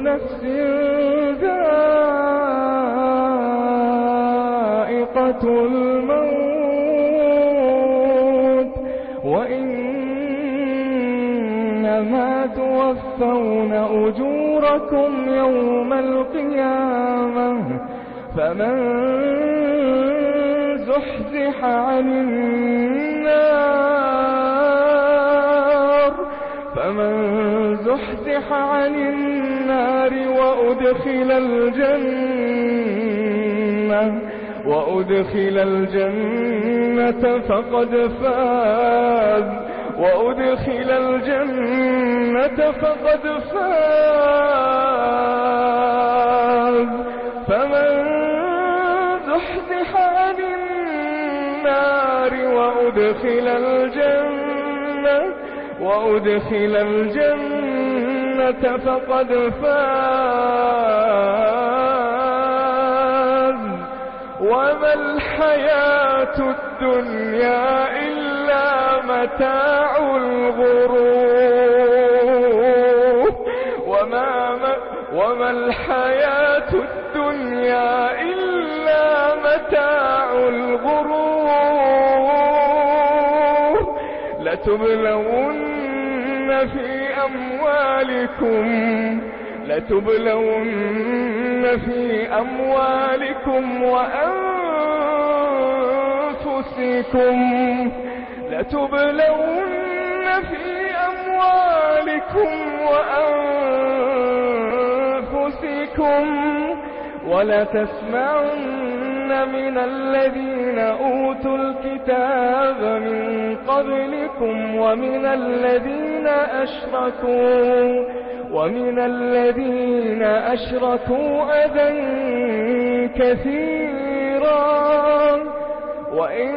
نفس ذائقة الموت وإنما توفون أجوركم يوم القيامة فمن زحزح عن النار فمن زحزح عن النار وأدخل الجنة وأدخل الجنة فقد فاز وأدخل الجنة فقد فاز. فمن زحزح عن النار وأدخل الجنة وأدخل الجنة فقد فاز. وما الحياة الدنيا إلا متاع الغرور. وما, وما الحياة الدنيا إلا لتبلون في أموالكم لتبلون في أموالكم وأنفسكم لتبلون في أموالكم وأنفسكم ولا تسمعن من الذين أوتوا الكتاب من قبلكم ومن الذين أشركوا ومن الذين أشركوا أذى كثيرا وإن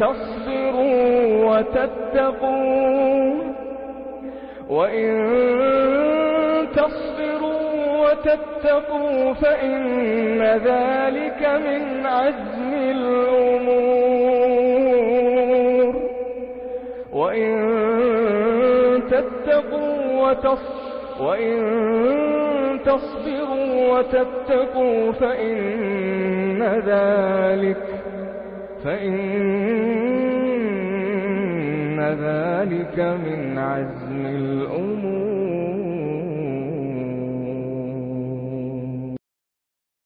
تصبروا وتتقوا وإن تصبروا وتتقوا فإن ذلك من عزم الأمور. وإن تتقوا وتصفوا وإن تصبروا وتتقوا فإن ذلك فإن ذلك من عزم الأمور.